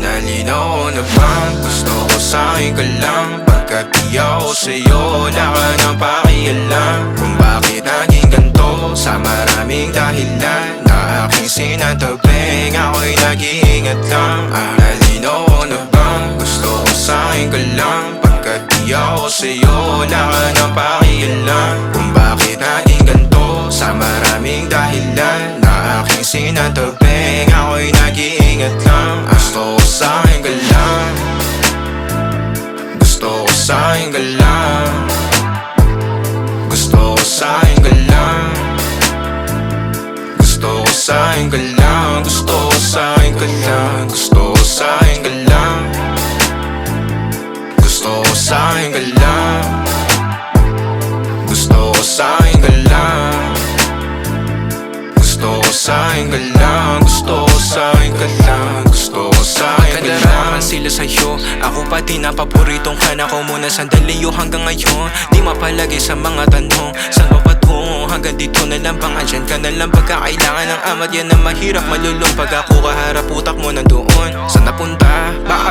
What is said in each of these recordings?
Nalinaw na bang gusto ko sa'kin ka lang Pagkat di ako sa'yo wala ka nang pakialam. Kung bakit naging ganto sa maraming dahilan. Na aking sinatabi ako'y nag-iingat lang. Ah, Nalinaw na bang gusto ko sa'kin ka lang Pagkat di ako sa'yo wala ka nang pakialam. Kung bakit naging ganto sa maraming dahilan aking sinantabing Ako'y nag-iingat lang Gusto ko sa'kin ka lang Gusto ko sa'kin ka lang Gusto ko sa'kin ka lang Gusto ko sa'kin ka lang Gusto ko sa'kin ka lang Gusto ko sa'kin ka lang Gusto ko sa'kin ka lang sa'kin ka lang Gusto ko sa'kin ka lang Gusto ko sa'kin ka lang. Kalaraman sila sa'yo Ako pati na paboritong ka na ko muna sandali yo hanggang ngayon. Di mapalagi sa mga tanong Saan ba patungo hanggang dito na lang bang andyan ka na lang? Pagka kailangan ng amat yan na mahirap. Malulong Pag ako kaharap utak mo nandoon. Saan napunta?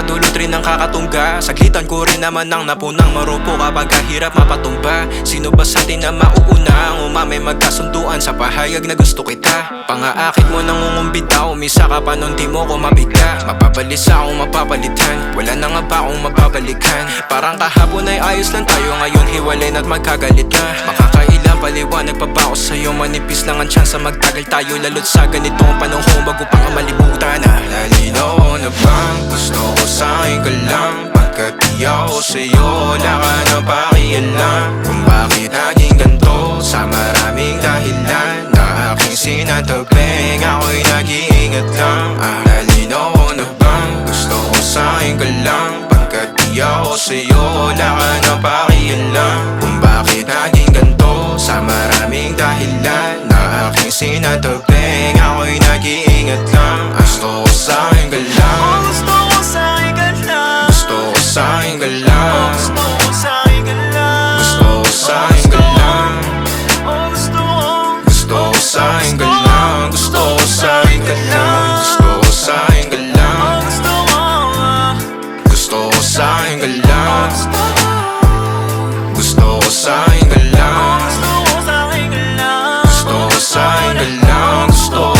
Baka dulot rin ang kakatungga. Saglitan ko rin naman ang napunang marupo. Kapag kahirap mapatumba Sino ba sa atin na mauuna? Ang umamay magkasunduan sa pahayag na gusto kita. Pangaakit mo nang umumbita Umisa ka pa nun di mo ko mabigla. Mapabalisa akong mapapalitan. Wala na nga ba akong mapabalikan Parang kahapon ay ayos lang tayo. Ngayon hiwalay na't magkagalit na. Makakailang paliwanag pa ba ako sa'yo? Manipis lang ang tsansa magtagal tayo. Lalo't sa ganitong panahon Bago pa nga malibutan na. Nalinaw ko na bang gusto Ako sa'yo Wala ka nang pakialam Kung bakit naging ganito? Sa maraming dahilan Na aking sinatabing Ako'y nag-iingat lang ah, Nalinaw ko na bang gusto ko sa'kin ka lang. Pagkat di ako sa'yo Wala ka nang pakialam Kung bakit naging ganito? Sa maraming dahilan Na aking sinatabing justo.